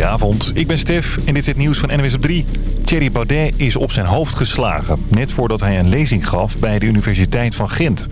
Goedenavond, ik ben Stef en dit is het nieuws van NWS op 3. Thierry Baudet is op zijn hoofd geslagen, net voordat hij een lezing gaf bij de Universiteit van Gent.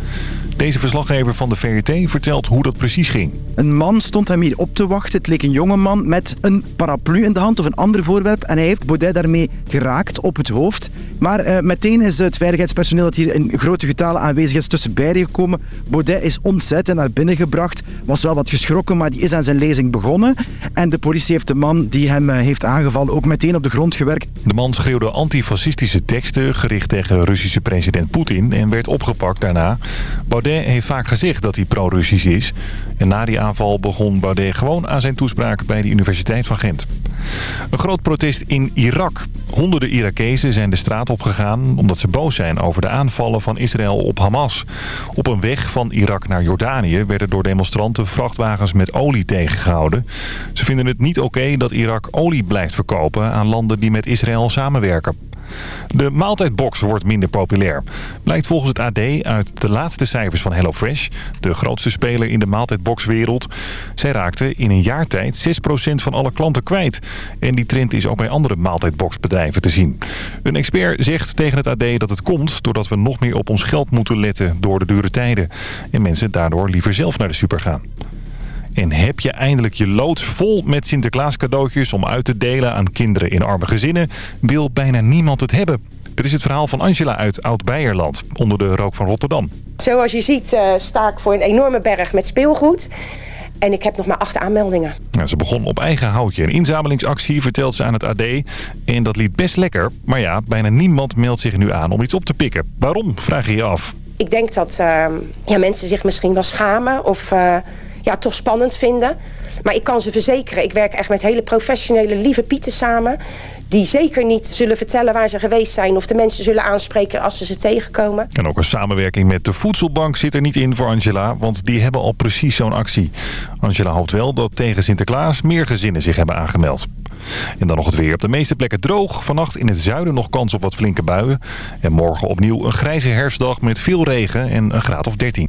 Deze verslaggever van de VRT vertelt hoe dat precies ging. Een man stond hem hier op te wachten. Het leek een jonge man met een paraplu in de hand of een ander voorwerp. En hij heeft Baudet daarmee geraakt op het hoofd. Maar uh, meteen is het veiligheidspersoneel dat hier in grote getalen aanwezig is tussen beiden gekomen. Baudet is ontzet en naar binnen gebracht. Was wel wat geschrokken, maar die is aan zijn lezing begonnen. En de politie heeft de man die hem uh, heeft aangevallen ook meteen op de grond gewerkt. De man schreeuwde antifascistische teksten gericht tegen Russische president Poetin en werd opgepakt daarna. Baudet heeft vaak gezegd dat hij pro-Russisch is. En na die aanval begon Baudet gewoon aan zijn toespraak bij de Universiteit van Gent. Een groot protest in Irak. Honderden Irakezen zijn de straat opgegaan omdat ze boos zijn over de aanvallen van Israël op Hamas. Op een weg van Irak naar Jordanië werden door demonstranten vrachtwagens met olie tegengehouden. Ze vinden het niet oké dat Irak olie blijft verkopen aan landen die met Israël samenwerken. De maaltijdbox wordt minder populair. Blijkt volgens het AD uit de laatste cijfers van HelloFresh, de grootste speler in de maaltijdboxwereld. Zij raakte in een jaar tijd 6% van alle klanten kwijt. En die trend is ook bij andere maaltijdboxbedrijven te zien. Een expert zegt tegen het AD dat het komt doordat we nog meer op ons geld moeten letten door de dure tijden. En mensen daardoor liever zelf naar de super gaan. En heb je eindelijk je loods vol met Sinterklaas cadeautjes om uit te delen aan kinderen in arme gezinnen, wil bijna niemand het hebben. Het is het verhaal van Angela uit Oud-Beierland, onder de rook van Rotterdam. Zoals je ziet uh, sta ik voor een enorme berg met speelgoed. En ik heb nog maar acht aanmeldingen. ze begon op eigen houtje. Een inzamelingsactie vertelt ze aan het AD. En dat liep best lekker. Maar ja, bijna niemand meldt zich nu aan om iets op te pikken. Waarom, vraag je je af. Ik denk dat uh, ja, mensen zich misschien wel schamen of... Uh, ja, toch spannend vinden. Maar ik kan ze verzekeren, ik werk echt met hele professionele lieve pieten samen... die zeker niet zullen vertellen waar ze geweest zijn... of de mensen zullen aanspreken als ze ze tegenkomen. En ook een samenwerking met de Voedselbank zit er niet in voor Angela... want die hebben al precies zo'n actie. Angela hoopt wel dat tegen Sinterklaas meer gezinnen zich hebben aangemeld. En dan nog het weer. Op de meeste plekken droog. Vannacht in het zuiden nog kans op wat flinke buien. En morgen opnieuw een grijze herfstdag met veel regen en een graad of 13.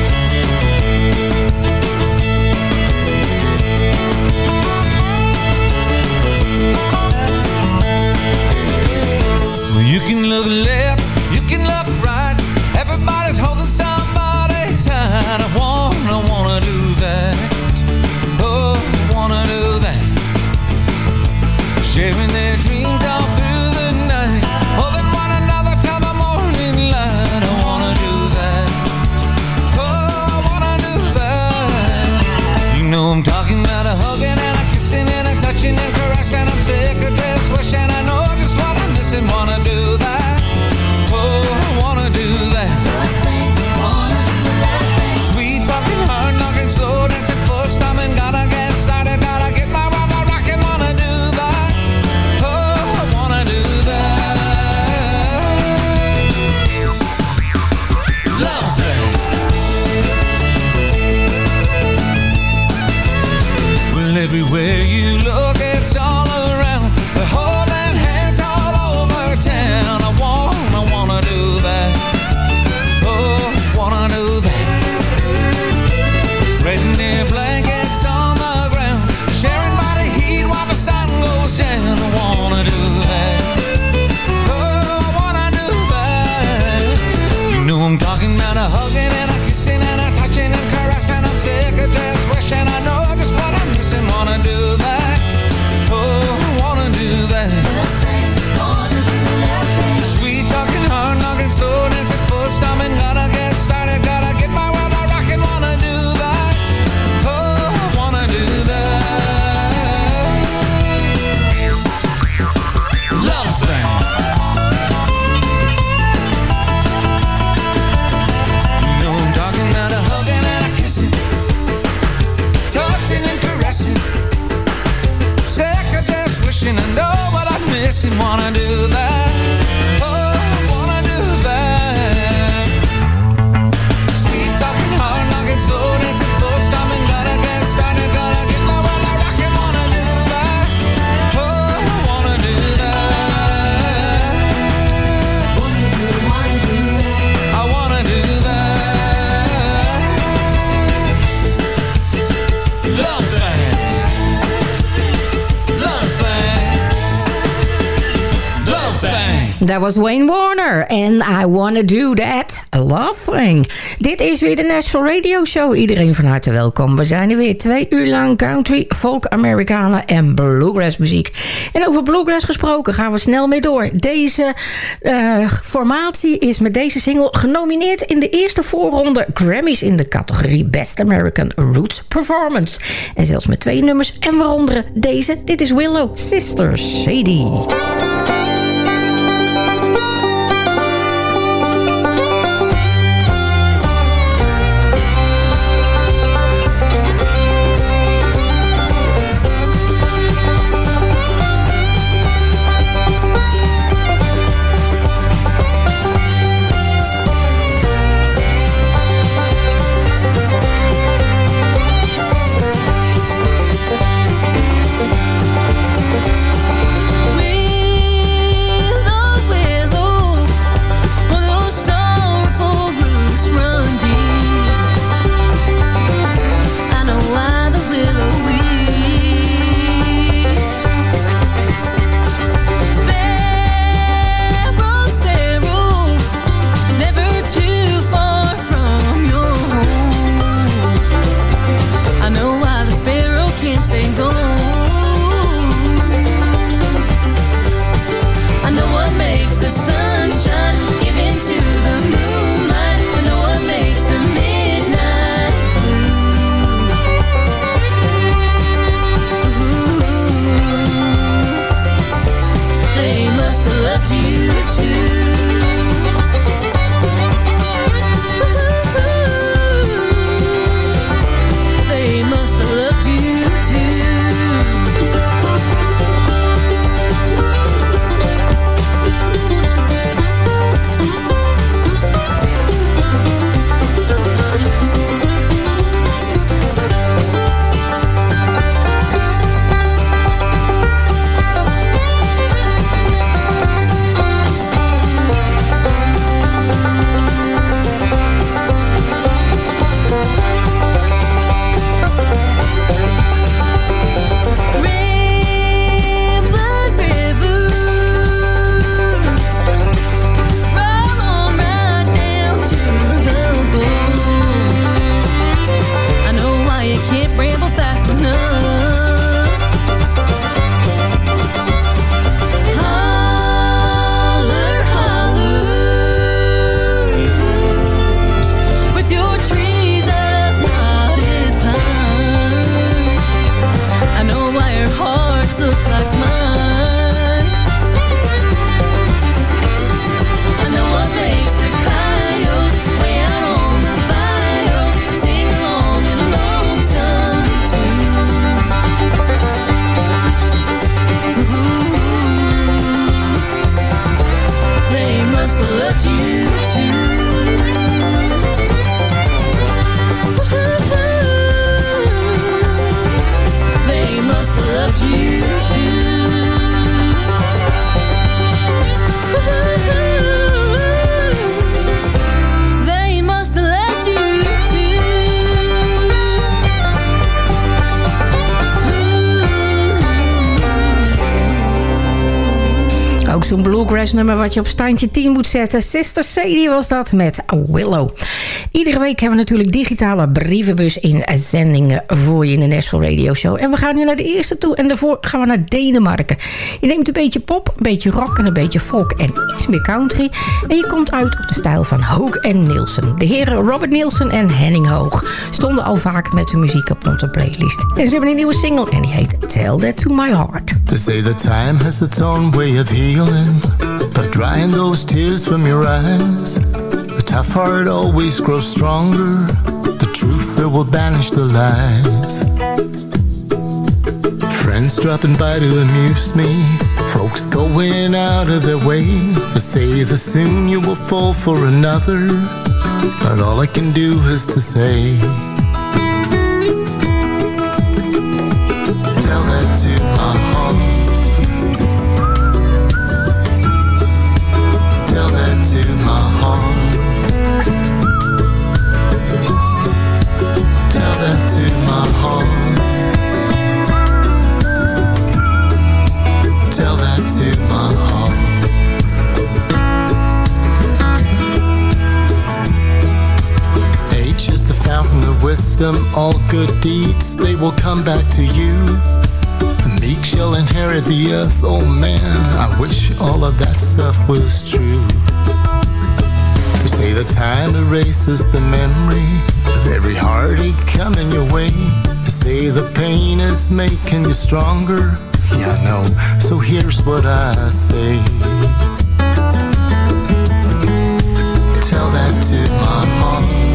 You can look left, you can look right. Everybody's holding somebody tight. I wanna, wanna do that. Oh, wanna do that. Sharing their dreams all through the night. Holding one another till the morning light. I wanna do that. Oh, I wanna do that. You know I'm talking about a hugging and a kissing and a touching and was Wayne Warner. En I Wanna Do That Love Thing. Dit is weer de Nashville Radio Show. Iedereen van harte welkom. We zijn er weer twee uur lang country, folk, Americana en bluegrass muziek. En over bluegrass gesproken gaan we snel mee door. Deze uh, formatie is met deze single genomineerd in de eerste voorronde Grammys in de categorie Best American Roots Performance. En zelfs met twee nummers en waaronder deze. Dit is Willow Sister Sadie. Nummer wat je op standje 10 moet zetten. Sister Sadie was dat met Willow. Iedere week hebben we natuurlijk digitale brievenbus in zendingen voor je in de Nashville Radio Show. En we gaan nu naar de eerste toe en daarvoor gaan we naar Denemarken. Je neemt een beetje pop, een beetje rock en een beetje folk en iets meer country. En je komt uit op de stijl van Hoog en Nielsen. De heren Robert Nielsen en Henning Hoog stonden al vaak met hun muziek op onze playlist. En ze hebben een nieuwe single en die heet Tell That To My Heart. They say the time has its own way of healing But those tears from your eyes tough heart always grows stronger. The truth that will banish the lies. Friends dropping by to amuse me. Folks going out of their way To say that soon you will fall for another. But all I can do is to say wisdom, all good deeds, they will come back to you. The meek shall inherit the earth, oh man, I wish all of that stuff was true. They say the time erases the memory of every heartache coming your way. They say the pain is making you stronger. Yeah, I know. So here's what I say. Tell that to my heart.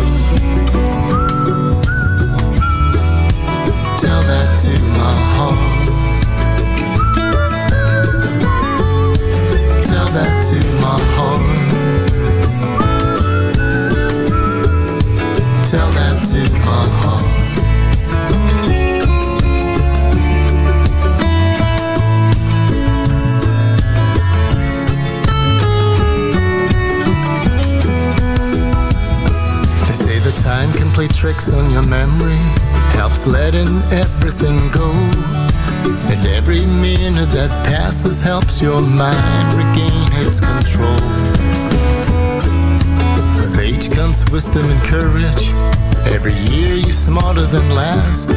Tell that to my heart. Tell that to my heart. They say the time can play tricks on your memory, helps letting everything go. And every minute that passes helps your mind regain its control. With age comes wisdom and courage. Every year you're smarter than last.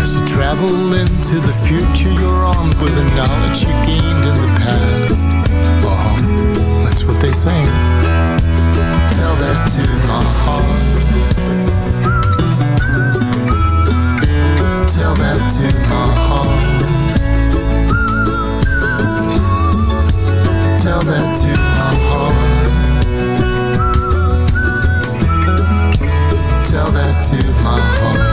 As you travel into the future, you're armed with the knowledge you gained in the past. Oh, that's what they say. Tell that to my heart. Tell that to my heart. Tell that to my heart. Tell that to my heart.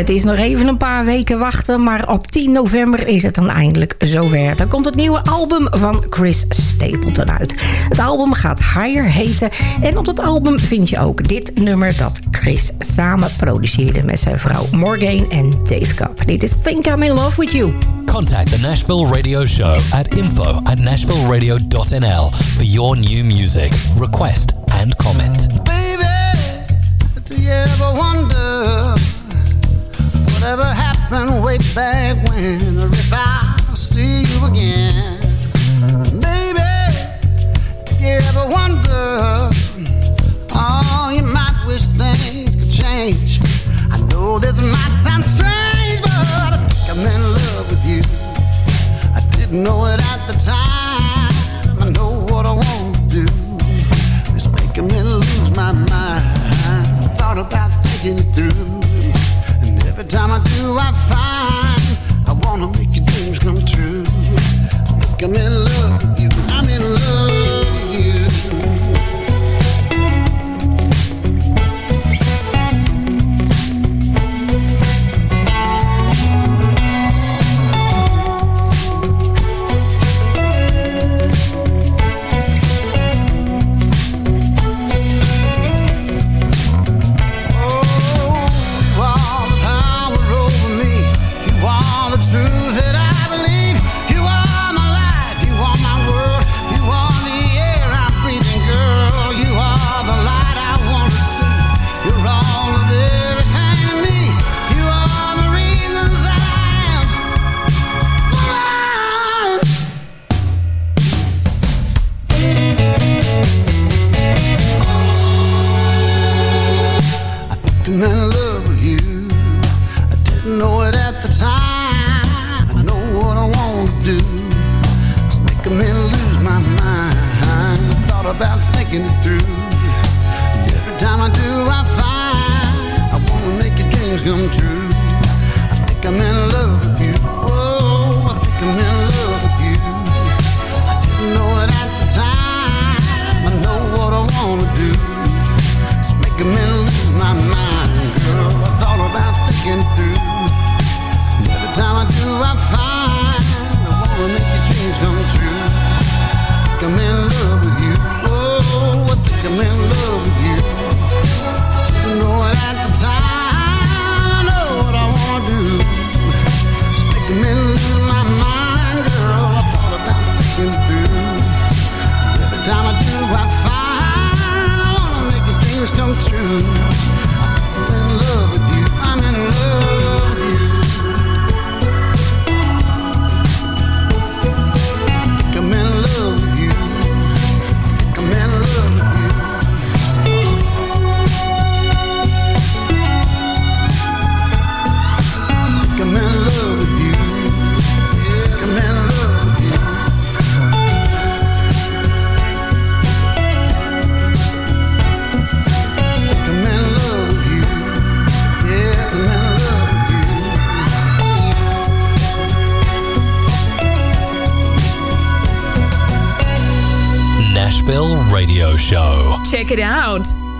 Het is nog even een paar weken wachten, maar op 10 november is het dan eindelijk zover. Dan komt het nieuwe album van Chris Stapleton uit. Het album gaat Higher heten en op dat album vind je ook dit nummer dat Chris samen produceerde met zijn vrouw Morgan en Dave Cup. Dit is Think I'm in Love With You. Contact the Nashville Radio Show at info at nashvilleradio.nl for your new music, request and comment. Baby, do you ever wonder whatever happened way back when? argument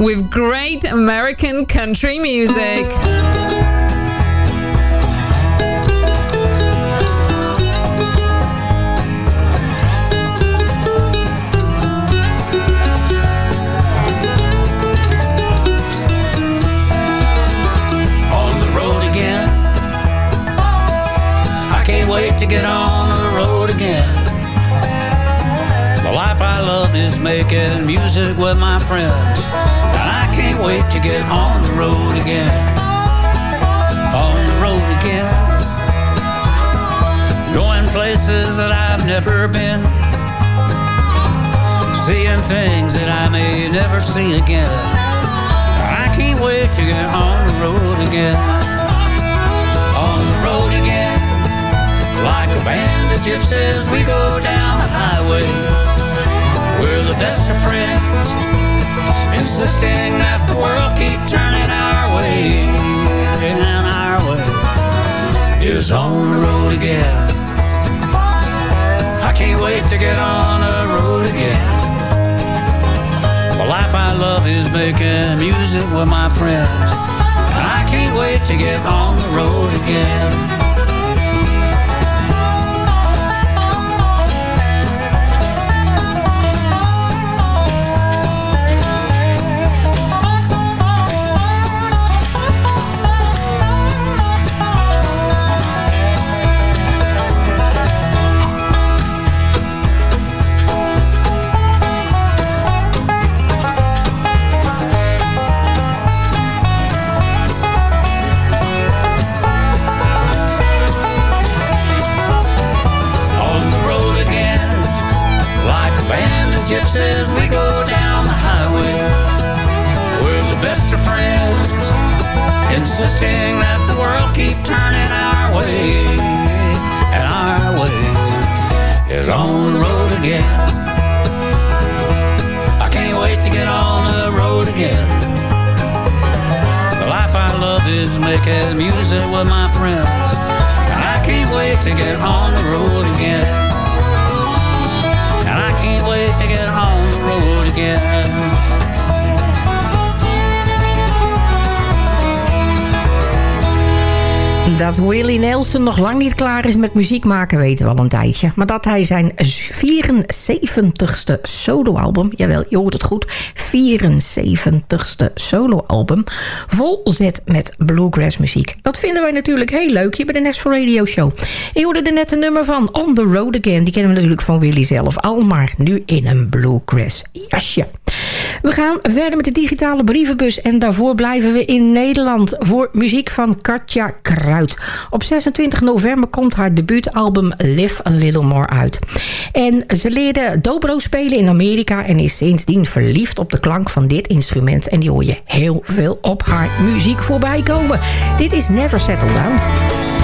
with great American country music. on the road again. I can't wait to get on the road again. The life I love is making music with my friends. Wait to get on the road again. On the road again. Going places that I've never been. Seeing things that I may never see again. I can't wait to get on the road again. On the road again. Like a band of gypsies, we go down the highway. We're the best of friends. Insisting that the world keep turning our way. And our way is on the road again. I can't wait to get on the road again. The life I love is making music with my friends. And I can't wait to get on the road again. Insisting that the world keep turning our way. And our way is on the road again. I can't wait to get on the road again. The life I love is making music with my friends. And I can't wait to get on the road again. And I can't wait to get on the road again. Dat Willie Nelson nog lang niet klaar is met muziek maken weten we al een tijdje. Maar dat hij zijn 74ste soloalbum, jawel, je hoort het goed, 74ste soloalbum, vol zet met bluegrass muziek. Dat vinden wij natuurlijk heel leuk hier bij de Nashville Radio Show. Je hoorde er net een nummer van On The Road Again. Die kennen we natuurlijk van Willie zelf al, maar nu in een bluegrass jasje. We gaan verder met de digitale brievenbus en daarvoor blijven we in Nederland voor muziek van Katja Kruid. Op 26 november komt haar debuutalbum Live A Little More uit. En ze leerde dobro spelen in Amerika en is sindsdien verliefd op de klank van dit instrument. En die hoor je heel veel op haar muziek voorbij komen. Dit is Never Settle Down.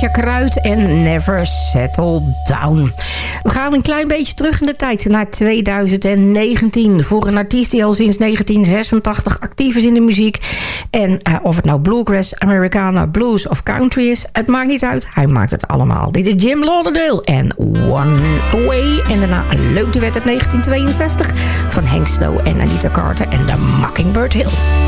Katja Kruid en Never Settle Down. We gaan een klein beetje terug in de tijd naar 2019. Voor een artiest die al sinds 1986 actief is in de muziek. En eh, of het nou bluegrass, Americana, blues of country is. Het maakt niet uit, hij maakt het allemaal. Dit is Jim Lauderdale en One Away. En daarna een leuk duet uit 1962 van Hank Snow en Anita Carter en de Mockingbird Hill.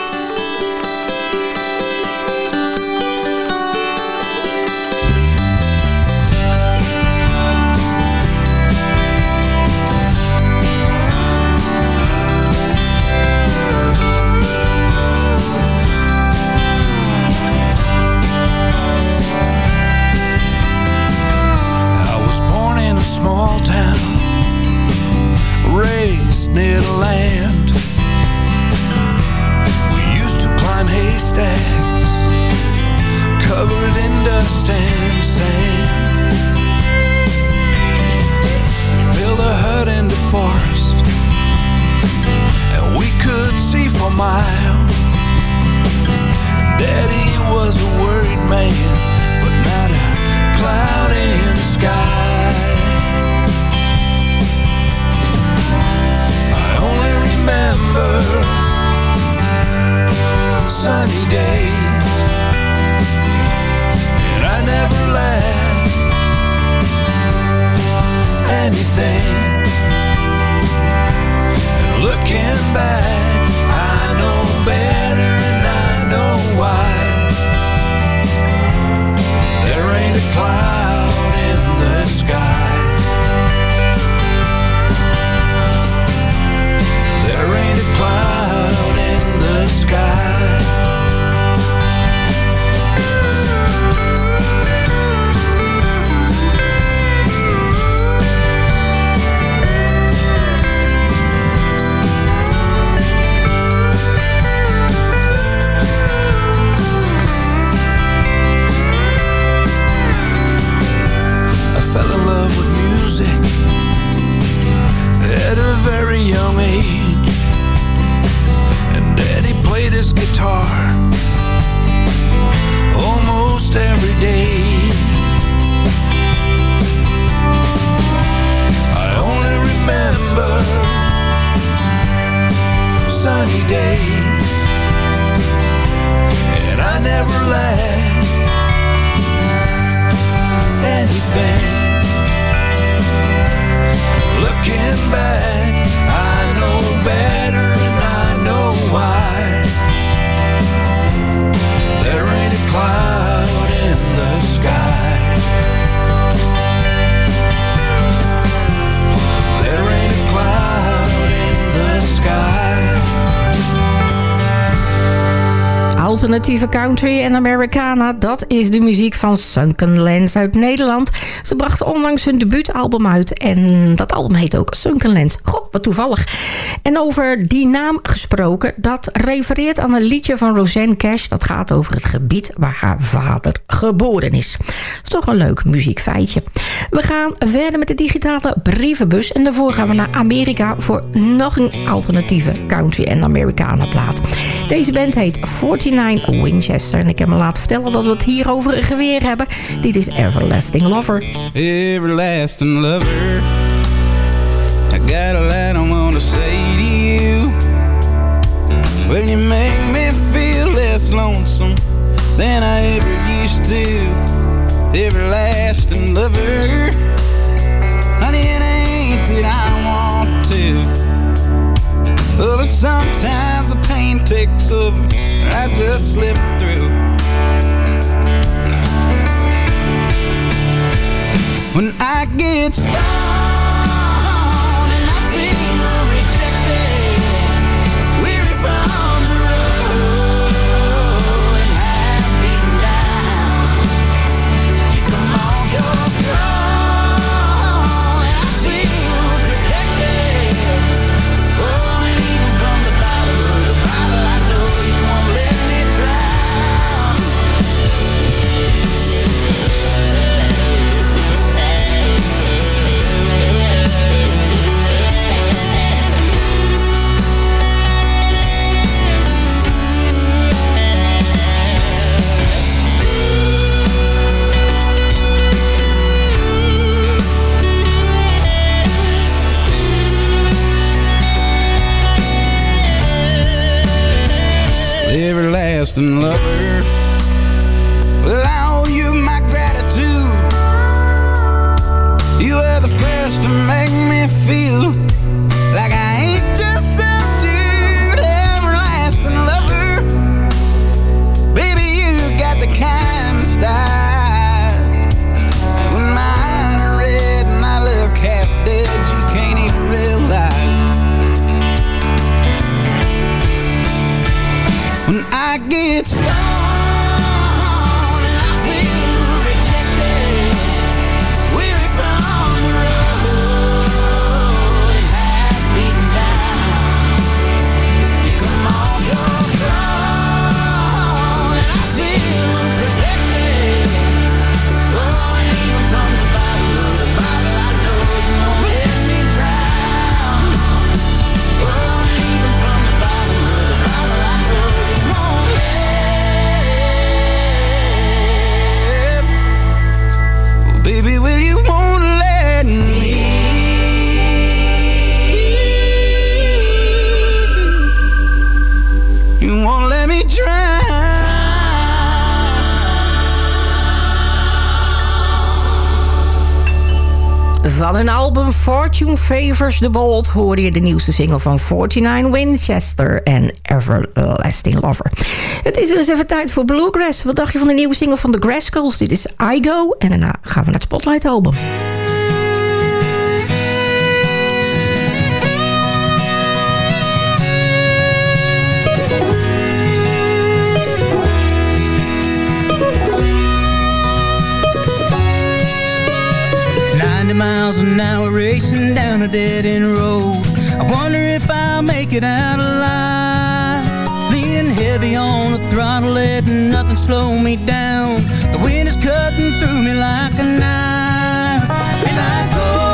Alternatieve country en Americana, dat is de muziek van Sunken Lands uit Nederland. Ze brachten onlangs hun debuutalbum uit en dat album heet ook Sunken Lands. Goh, wat toevallig. En over die naam gesproken, dat refereert aan een liedje van Roseanne Cash. Dat gaat over het gebied waar haar vader geboren is. Dat is toch een leuk muziekfeitje. We gaan verder met de digitale brievenbus en daarvoor gaan we naar Amerika voor nog een alternatieve country en Americana plaat. Deze band heet 49 Winchester en ik heb me laten vertellen dat we het hier over een geweer hebben. Dit is Everlasting Lover. everlasting lover. Got a lot I want to say to you. Well, you make me feel less lonesome than I ever used to. Everlasting lover. Honey, it ain't that I want to. Oh, but sometimes the pain takes over. I just slip through. When I get stoned and love. Fortune Favors the Bold hoorde je de nieuwste single van 49 Winchester en Everlasting Lover. Het is weer eens even tijd voor Bluegrass. Wat dacht je van de nieuwe single van The Graskels? Dit is I Go en daarna gaan we naar het Spotlight album. Miles an hour racing down a dead end road. I wonder if I'll make it out alive. Leaning heavy on the throttle, letting nothing slow me down. The wind is cutting through me like a knife. And I go,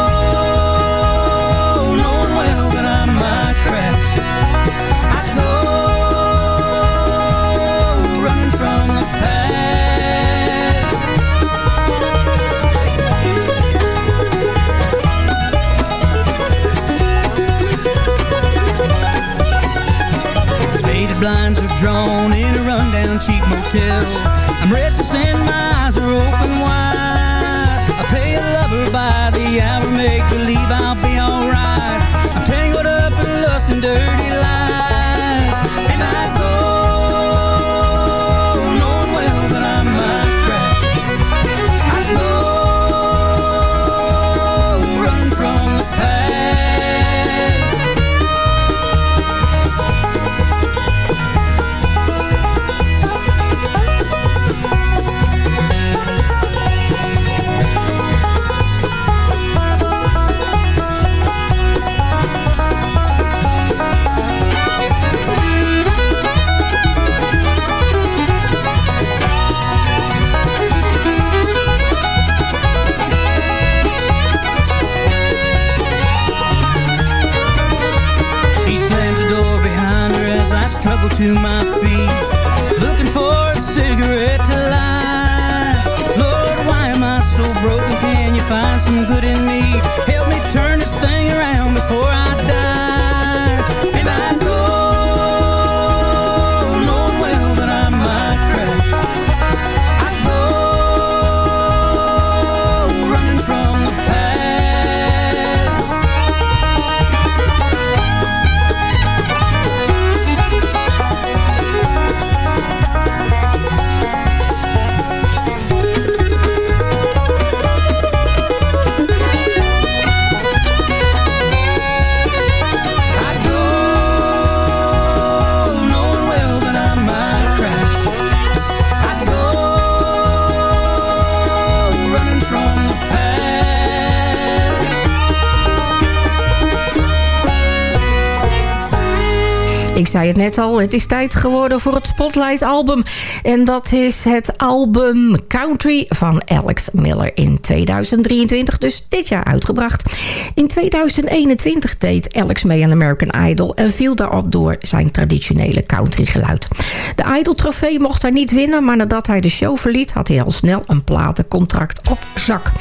het net al, het is tijd geworden voor het Spotlight album. En dat is het album Country van Alex Miller in 2023, dus dit jaar uitgebracht. In 2021 deed Alex mee aan American Idol en viel daarop door zijn traditionele country geluid. De Idol trofee mocht hij niet winnen, maar nadat hij de show verliet had hij al snel een platencontract op zak.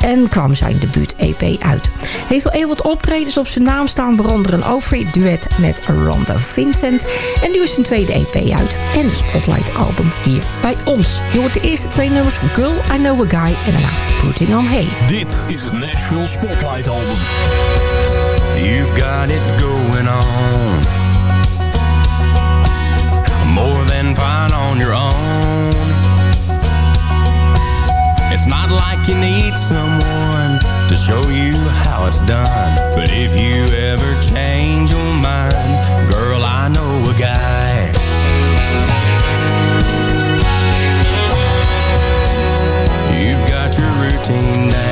En kwam zijn debuut EP uit. Heeft al heel optredens op zijn naam staan, waaronder een Overy duet met Rhonda Vincent. En nu is zijn tweede EP uit en een Spotlight album hier bij ons. Je hoort de eerste twee nummers Girl, I Know a Guy en daarna Putting on Hay. Dit is het Nashville Spotlight Album. You've got it going on More than fine on your own It's not like you need someone to show you how it's done But if you ever change your mind 13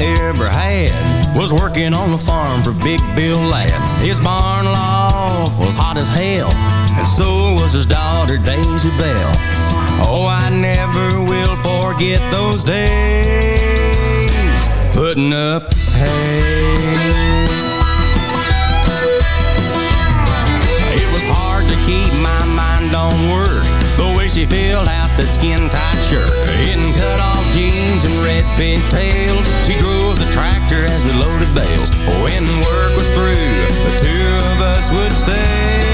ever had. Was working on the farm for Big Bill Ladd. His barn loft was hot as hell, and so was his daughter Daisy Bell. Oh, I never will forget those days putting up hay. It was hard to keep my mind on work she filled out the skin-tight shirt In cut-off jeans and red pigtails She drove the tractor as we loaded bales. When work was through, the two of us would stay.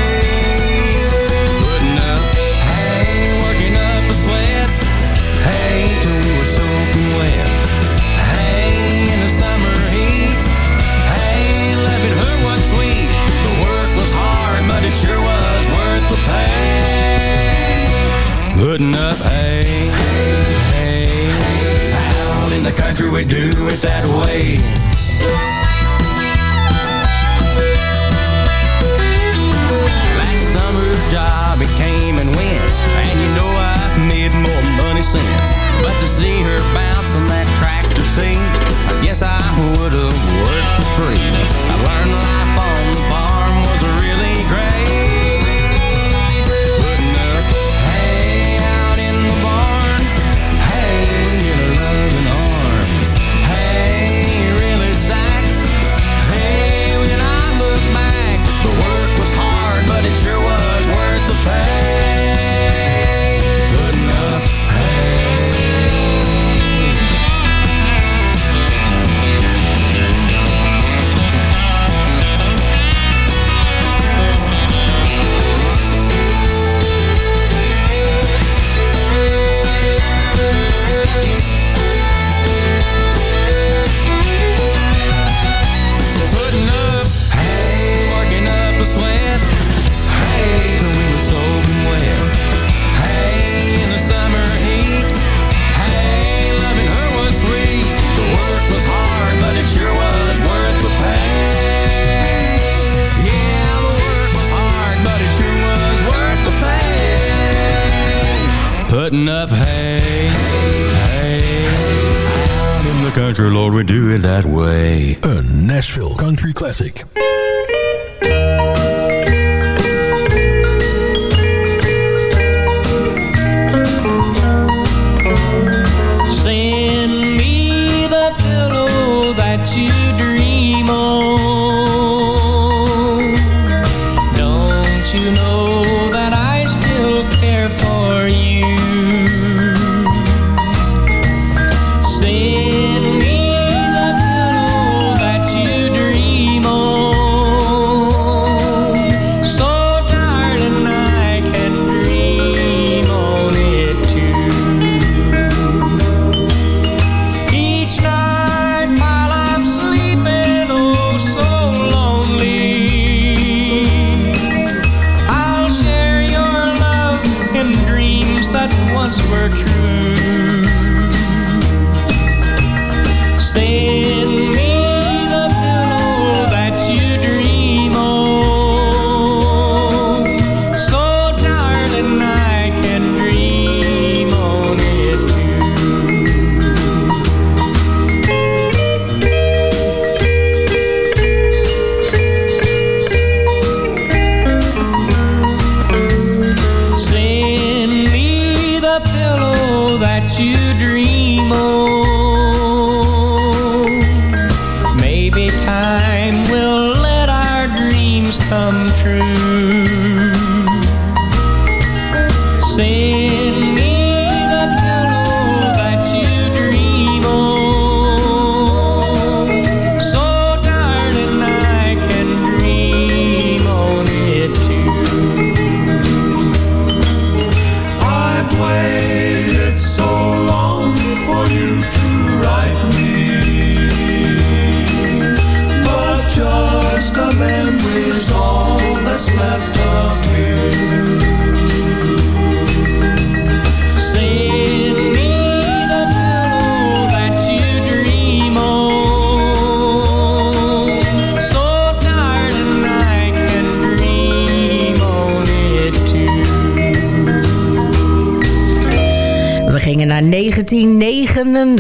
putting up. Hey, hey, hey. Out in the country we do it that way. That summer job it came and went, and you know I've made more money since. But to see her bounce on that tractor seat, I guess I would've worked for free. that way. A Nashville Country Classic.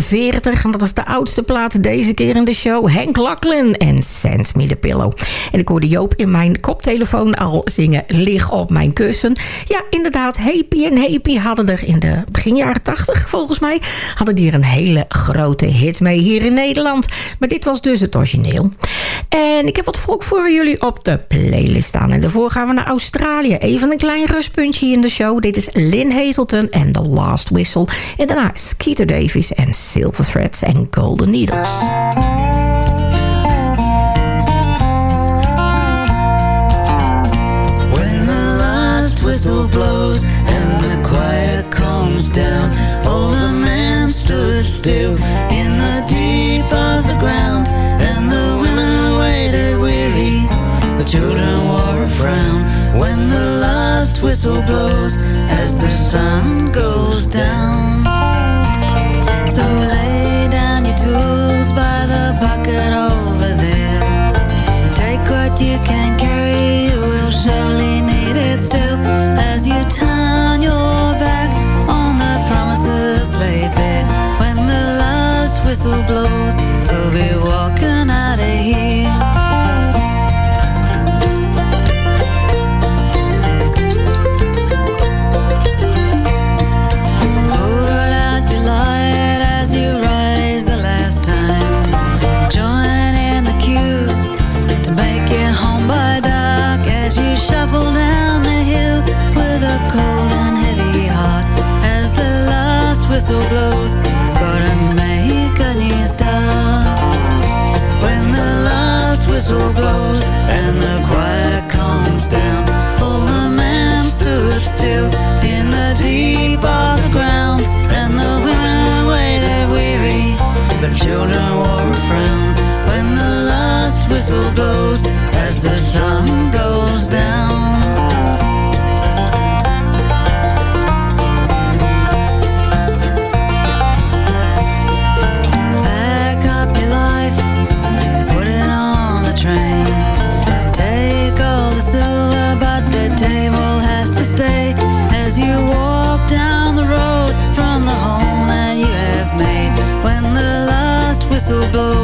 40. En dat is de oudste plaat deze keer in de show. Henk Laklin en Send Me The Pillow. En ik hoorde Joop in mijn koptelefoon al zingen Lig op mijn kussen. Ja, inderdaad, Happy en Happy hadden er in de begin jaren 80 volgens mij... hadden die er een hele grote hit mee hier in Nederland. Maar dit was dus het origineel. En ik heb wat volk voor jullie op de playlist staan. En daarvoor gaan we naar Australië. Even een klein rustpuntje in de show. Dit is Lynn Hazelton en The Last Whistle. En daarna Skeeter Davies en Silver Threads en Golden Needles. blows. whistle blow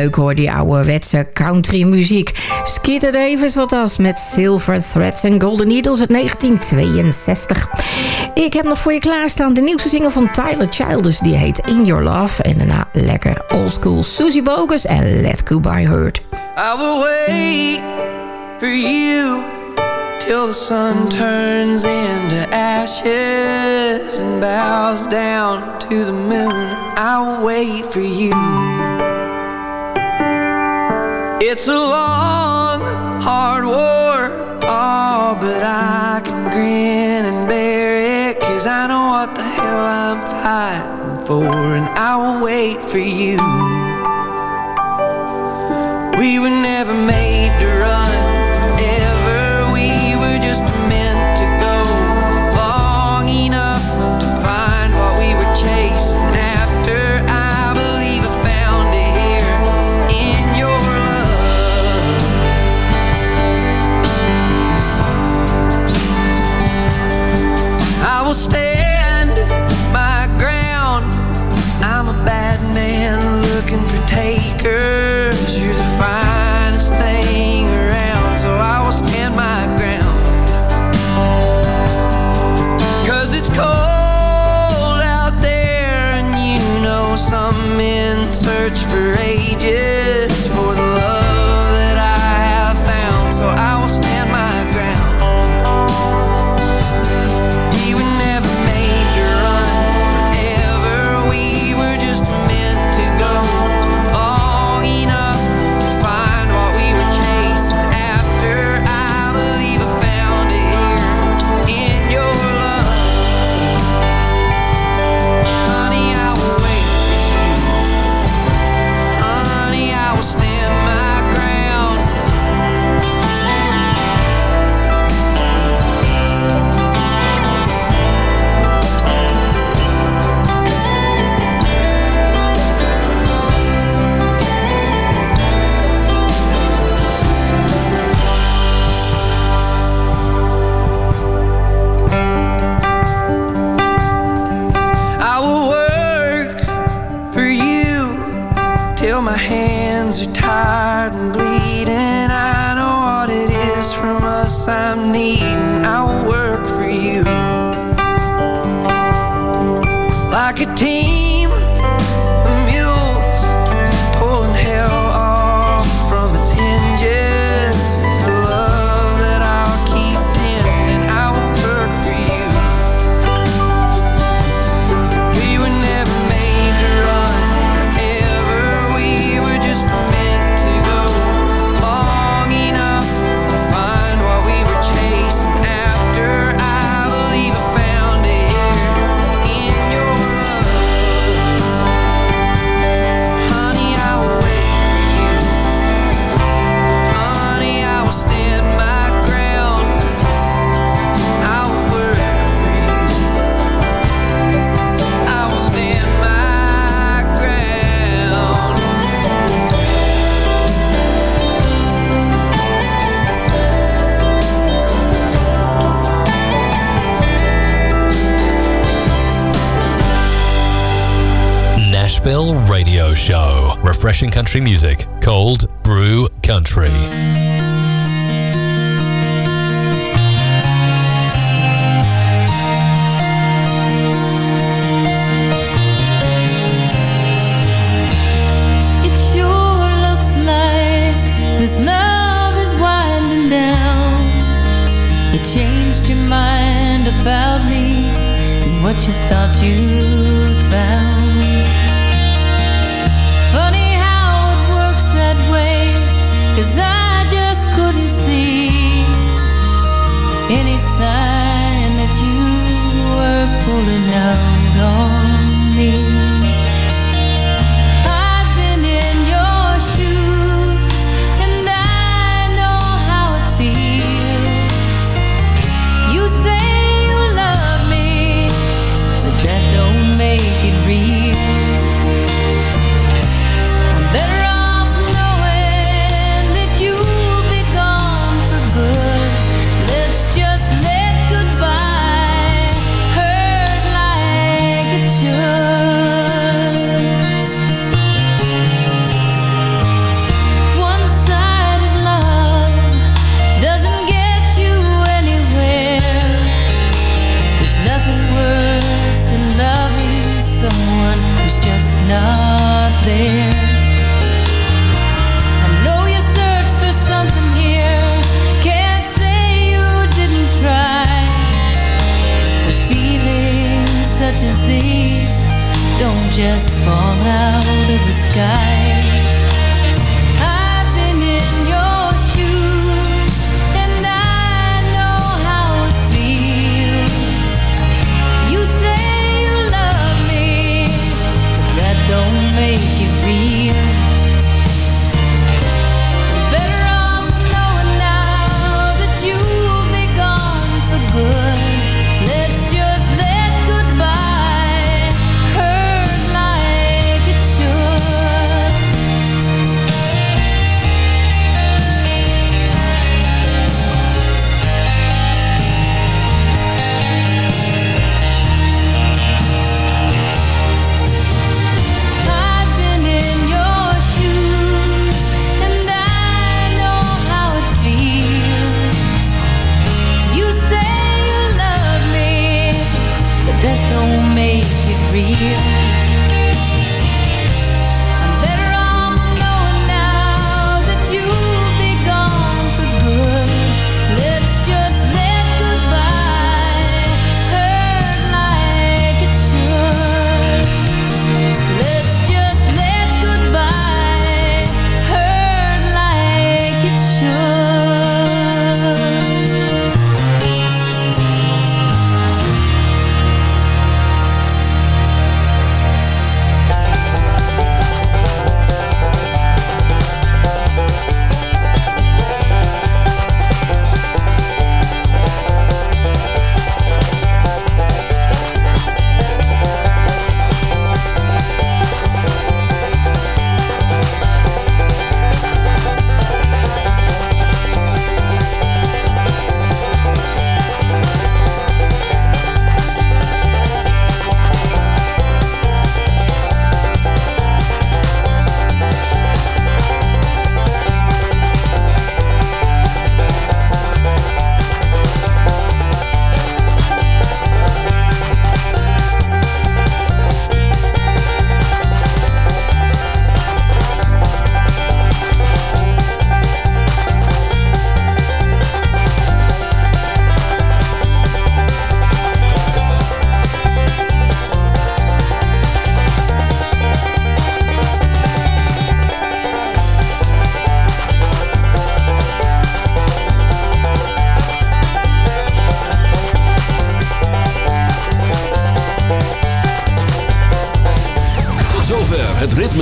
leuk hoor, die ouderwetse country muziek. Skeeter Davis wat als met Silver Threads and Golden Needles uit 1962. Ik heb nog voor je klaarstaan de nieuwste single van Tyler Childers. Die heet In Your Love. En daarna lekker oldschool Susie Bogus en Let Go By Hurt. I will wait for you Till the sun turns into ashes And bows down to the moon I wait for you It's a long, hard war, oh, but I can grin and bear it, cause I know what the hell I'm fighting for, and I will wait for you. We were never made Russian country music.